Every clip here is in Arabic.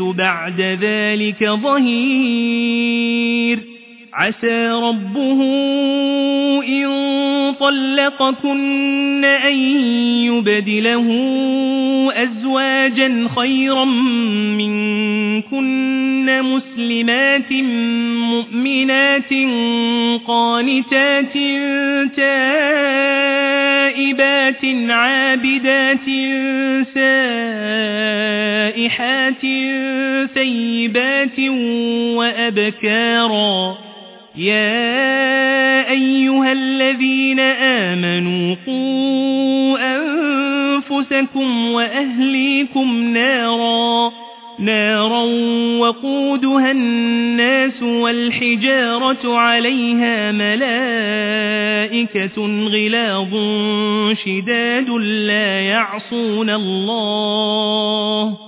بعد ذلك ظهير. عسى ربه إن طلقكن أن يبدله أزواجا خيرا منكن مسلمات مؤمنات قانتات تائبات عابدات سائحات ثيبات وأبكارا يا أيها الذين آمنوا قوا أنفسكم وأهليكم نارا نارا وقودها الناس والحجارة عليها ملائكة غلاظ شداد لا يعصون الله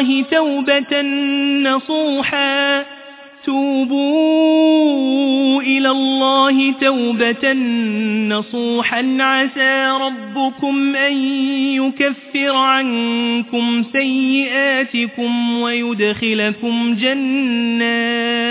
الله توبة نصوحا. توبوا إلى الله توبة نصوحا. عسى ربكم أن يكفر عنكم سيئاتكم ويدخلكم جنات.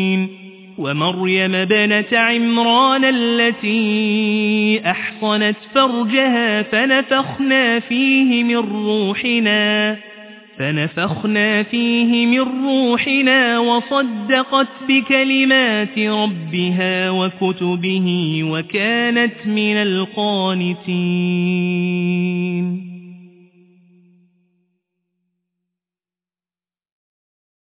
ومريم بنت عمران التي أحصنت فرجها فنفخنا فيه من روحنا فنفخنا فيه من روحنا وصدقت بكلمات ربها وكتبه وكانت من القانتين.